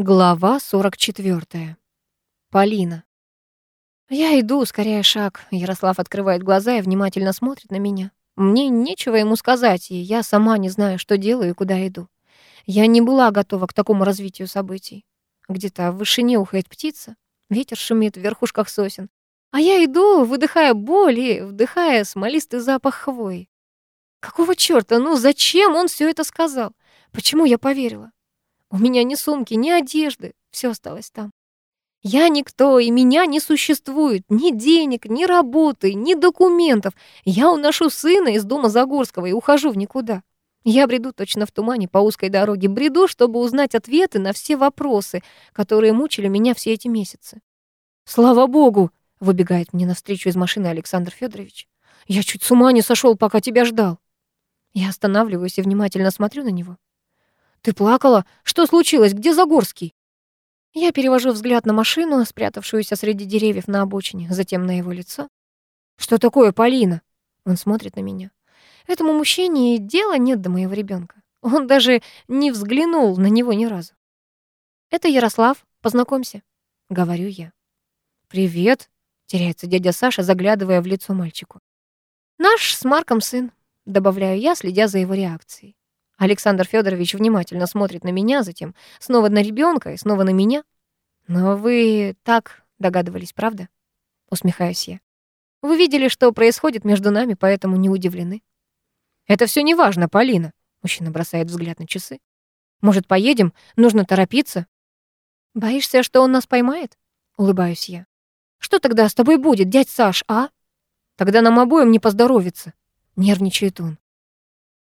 Глава 44. Полина. Я иду, скорее шаг. Ярослав открывает глаза и внимательно смотрит на меня. Мне нечего ему сказать, и я сама не знаю, что делаю и куда иду. Я не была готова к такому развитию событий. Где-то в вышине ухает птица, ветер шумит в верхушках сосен. А я иду, выдыхая боль и вдыхая смолистый запах хвои. Какого чёрта? Ну зачем он все это сказал? Почему я поверила? У меня ни сумки, ни одежды, все осталось там. Я никто, и меня не существует. Ни денег, ни работы, ни документов. Я уношу сына из дома Загорского и ухожу в никуда. Я бреду точно в тумане по узкой дороге. Бреду, чтобы узнать ответы на все вопросы, которые мучили меня все эти месяцы. «Слава богу!» — выбегает мне навстречу из машины Александр Федорович. «Я чуть с ума не сошел, пока тебя ждал». Я останавливаюсь и внимательно смотрю на него. «Ты плакала? Что случилось? Где Загорский?» Я перевожу взгляд на машину, спрятавшуюся среди деревьев на обочине, затем на его лицо. «Что такое, Полина?» Он смотрит на меня. Этому мужчине дела нет до моего ребенка. Он даже не взглянул на него ни разу. «Это Ярослав, познакомься», — говорю я. «Привет», — теряется дядя Саша, заглядывая в лицо мальчику. «Наш с Марком сын», — добавляю я, следя за его реакцией. Александр Федорович внимательно смотрит на меня, затем снова на ребенка и снова на меня. Но вы так догадывались, правда? Усмехаюсь я. Вы видели, что происходит между нами, поэтому не удивлены. Это все не важно, Полина. Мужчина бросает взгляд на часы. Может, поедем? Нужно торопиться. Боишься, что он нас поймает? Улыбаюсь я. Что тогда с тобой будет, дядь Саш, а? Тогда нам обоим не поздоровится. Нервничает он.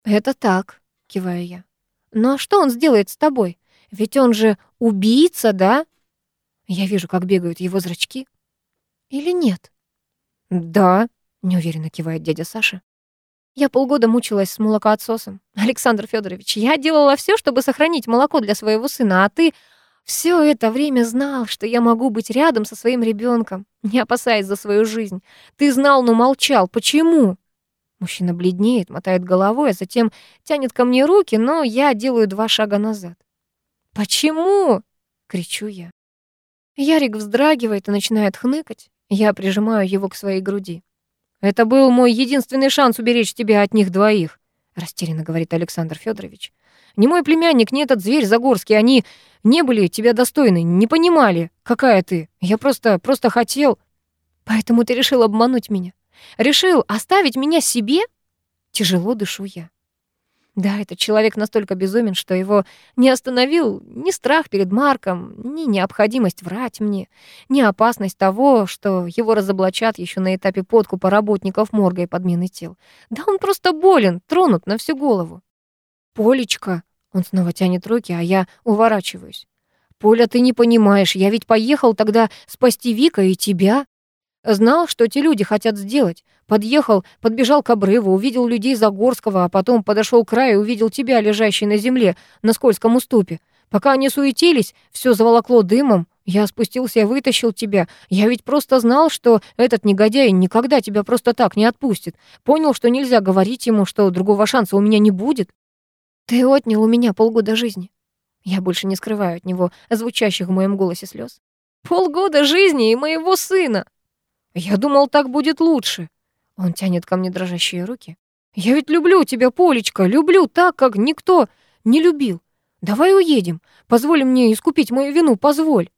Это так, киваю я. «Ну а что он сделает с тобой? Ведь он же убийца, да?» Я вижу, как бегают его зрачки. «Или нет?» «Да», — неуверенно кивает дядя Саша. Я полгода мучилась с молокоотсосом. Александр Федорович, я делала все, чтобы сохранить молоко для своего сына, а ты все это время знал, что я могу быть рядом со своим ребенком, не опасаясь за свою жизнь. Ты знал, но молчал. Почему? Мужчина бледнеет, мотает головой, а затем тянет ко мне руки, но я делаю два шага назад. «Почему?» — кричу я. Ярик вздрагивает и начинает хныкать. Я прижимаю его к своей груди. «Это был мой единственный шанс уберечь тебя от них двоих», — растерянно говорит Александр Федорович. «Не мой племянник, не этот зверь Загорский, они не были тебя достойны, не понимали, какая ты. Я просто, просто хотел...» «Поэтому ты решил обмануть меня. Решил оставить меня себе? Тяжело дышу я. Да, этот человек настолько безумен, что его не остановил ни страх перед Марком, ни необходимость врать мне, ни опасность того, что его разоблачат еще на этапе подкупа работников морга и подмены тел. Да он просто болен, тронут на всю голову. «Полечка!» — он снова тянет руки, а я уворачиваюсь. «Поля, ты не понимаешь, я ведь поехал тогда спасти Вика и тебя. Знал, что эти люди хотят сделать. Подъехал, подбежал к обрыву, увидел людей Загорского, а потом подошел к краю и увидел тебя, лежащий на земле, на скользком уступе. Пока они суетились, все заволокло дымом. Я спустился и вытащил тебя. Я ведь просто знал, что этот негодяй никогда тебя просто так не отпустит. Понял, что нельзя говорить ему, что другого шанса у меня не будет. Ты отнял у меня полгода жизни. Я больше не скрываю от него звучащих в моем голосе слез. Полгода жизни и моего сына. Я думал, так будет лучше. Он тянет ко мне дрожащие руки. Я ведь люблю тебя, Полечка, люблю так, как никто не любил. Давай уедем. Позволь мне искупить мою вину, позволь.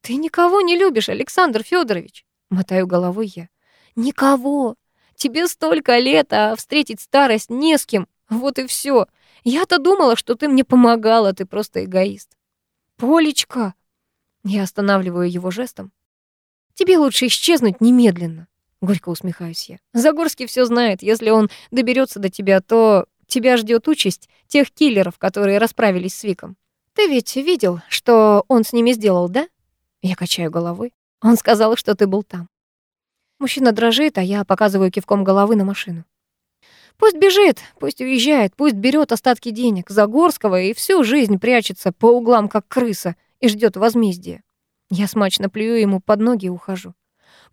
Ты никого не любишь, Александр Федорович, мотаю головой я. Никого. Тебе столько лет, а встретить старость не с кем. Вот и все. Я-то думала, что ты мне помогала, ты просто эгоист. Полечка. Я останавливаю его жестом. Тебе лучше исчезнуть немедленно. Горько усмехаюсь я. Загорский все знает. Если он доберется до тебя, то тебя ждет участь тех киллеров, которые расправились с Виком. Ты ведь видел, что он с ними сделал, да? Я качаю головой. Он сказал, что ты был там. Мужчина дрожит, а я показываю кивком головы на машину. Пусть бежит, пусть уезжает, пусть берет остатки денег Загорского и всю жизнь прячется по углам, как крыса, и ждет возмездия. Я смачно плюю ему под ноги и ухожу.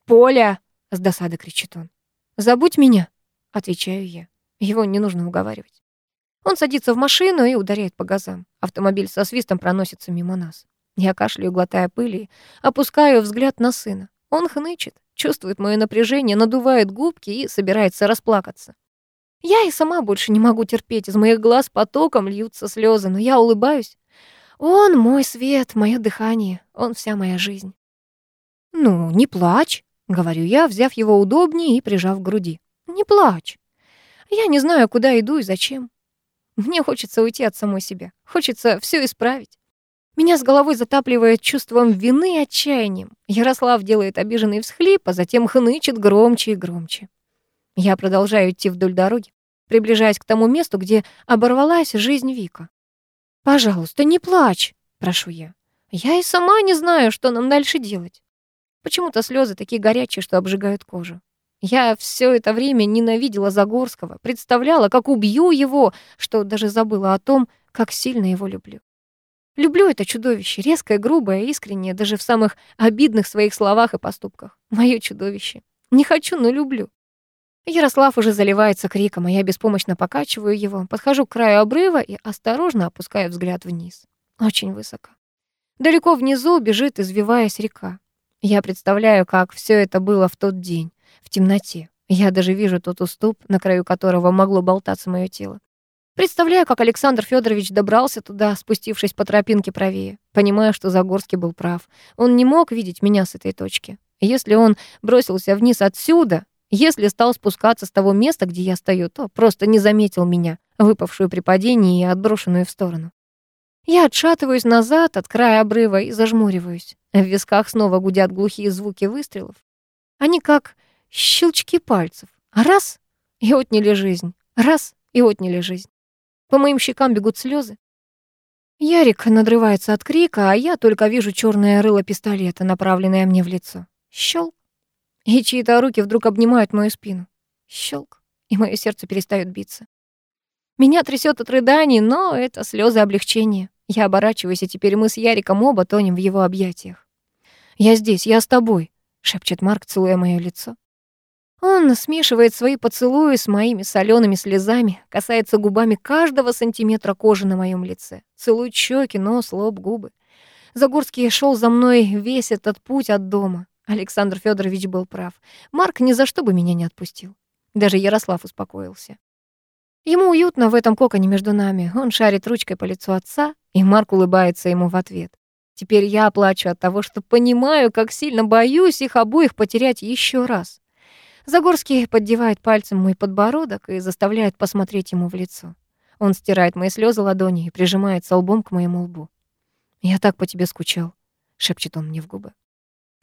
«Поля!» — с досады кричит он. «Забудь меня!» — отвечаю я. Его не нужно уговаривать. Он садится в машину и ударяет по газам. Автомобиль со свистом проносится мимо нас. Я кашляю, глотая пыли, опускаю взгляд на сына. Он хнычет, чувствует мое напряжение, надувает губки и собирается расплакаться. Я и сама больше не могу терпеть. Из моих глаз потоком льются слезы, но я улыбаюсь. Он мой свет, мое дыхание, он вся моя жизнь. «Ну, не плачь», — говорю я, взяв его удобнее и прижав к груди. «Не плачь. Я не знаю, куда иду и зачем. Мне хочется уйти от самой себя. Хочется все исправить. Меня с головой затапливает чувством вины и отчаянием. Ярослав делает обиженный всхлип, а затем хнычет громче и громче. Я продолжаю идти вдоль дороги, приближаясь к тому месту, где оборвалась жизнь Вика. «Пожалуйста, не плачь», — прошу я. «Я и сама не знаю, что нам дальше делать». Почему-то слезы такие горячие, что обжигают кожу. Я все это время ненавидела Загорского, представляла, как убью его, что даже забыла о том, как сильно его люблю. Люблю это чудовище, резкое, грубое, искреннее, даже в самых обидных своих словах и поступках. Моё чудовище. Не хочу, но люблю. Ярослав уже заливается криком, а я беспомощно покачиваю его, подхожу к краю обрыва и осторожно опускаю взгляд вниз. Очень высоко. Далеко внизу бежит, извиваясь река. Я представляю, как все это было в тот день, в темноте. Я даже вижу тот уступ, на краю которого могло болтаться мое тело. Представляю, как Александр Федорович добрался туда, спустившись по тропинке правее. Понимаю, что Загорский был прав. Он не мог видеть меня с этой точки. Если он бросился вниз отсюда, если стал спускаться с того места, где я стою, то просто не заметил меня, выпавшую при падении и отброшенную в сторону. Я отшатываюсь назад от края обрыва и зажмуриваюсь. В висках снова гудят глухие звуки выстрелов. Они как щелчки пальцев. Раз — и отняли жизнь. Раз — и отняли жизнь. По моим щекам бегут слезы. Ярик надрывается от крика, а я только вижу черное рыло пистолета, направленное мне в лицо. Щелк. И чьи-то руки вдруг обнимают мою спину. Щелк. И мое сердце перестает биться. Меня трясет от рыданий, но это слезы облегчения. Я оборачиваюсь, и теперь мы с Яриком оба тонем в его объятиях. «Я здесь, я с тобой», — шепчет Марк, целуя мое лицо. Он смешивает свои поцелуи с моими солеными слезами, касается губами каждого сантиметра кожи на моем лице, целует щеки, нос, лоб, губы. Загорский шел за мной весь этот путь от дома. Александр Федорович был прав. Марк ни за что бы меня не отпустил. Даже Ярослав успокоился. Ему уютно в этом коконе между нами. Он шарит ручкой по лицу отца, и Марк улыбается ему в ответ. Теперь я плачу от того, что понимаю, как сильно боюсь их обоих потерять еще раз. Загорский поддевает пальцем мой подбородок и заставляет посмотреть ему в лицо. Он стирает мои слезы ладонью и прижимается лбом к моему лбу. «Я так по тебе скучал», — шепчет он мне в губы.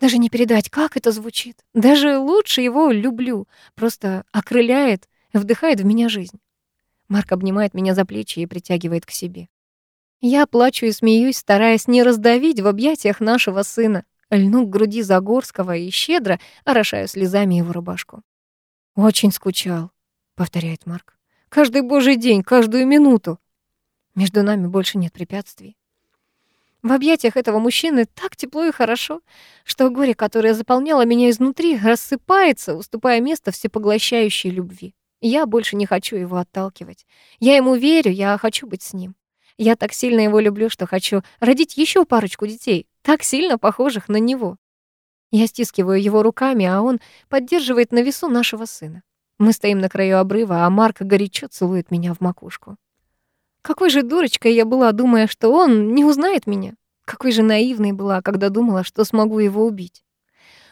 Даже не передать, как это звучит. Даже лучше его люблю. Просто окрыляет, вдыхает в меня жизнь. Марк обнимает меня за плечи и притягивает к себе. Я плачу и смеюсь, стараясь не раздавить в объятиях нашего сына льну к груди Загорского и щедро орошаю слезами его рубашку. «Очень скучал», — повторяет Марк. «Каждый божий день, каждую минуту. Между нами больше нет препятствий. В объятиях этого мужчины так тепло и хорошо, что горе, которое заполняло меня изнутри, рассыпается, уступая место всепоглощающей любви. Я больше не хочу его отталкивать. Я ему верю, я хочу быть с ним. Я так сильно его люблю, что хочу родить еще парочку детей, так сильно похожих на него. Я стискиваю его руками, а он поддерживает на весу нашего сына. Мы стоим на краю обрыва, а Марк горячо целует меня в макушку. Какой же дурочкой я была, думая, что он не узнает меня. Какой же наивной была, когда думала, что смогу его убить.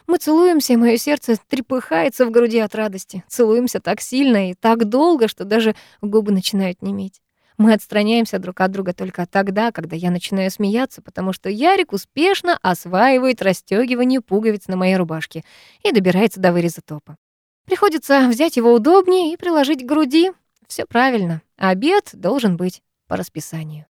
Мы целуемся, и мое сердце трепыхается в груди от радости. Целуемся так сильно и так долго, что даже губы начинают неметь. Мы отстраняемся друг от друга только тогда, когда я начинаю смеяться, потому что Ярик успешно осваивает расстёгивание пуговиц на моей рубашке и добирается до выреза топа. Приходится взять его удобнее и приложить к груди. Все правильно. Обед должен быть по расписанию.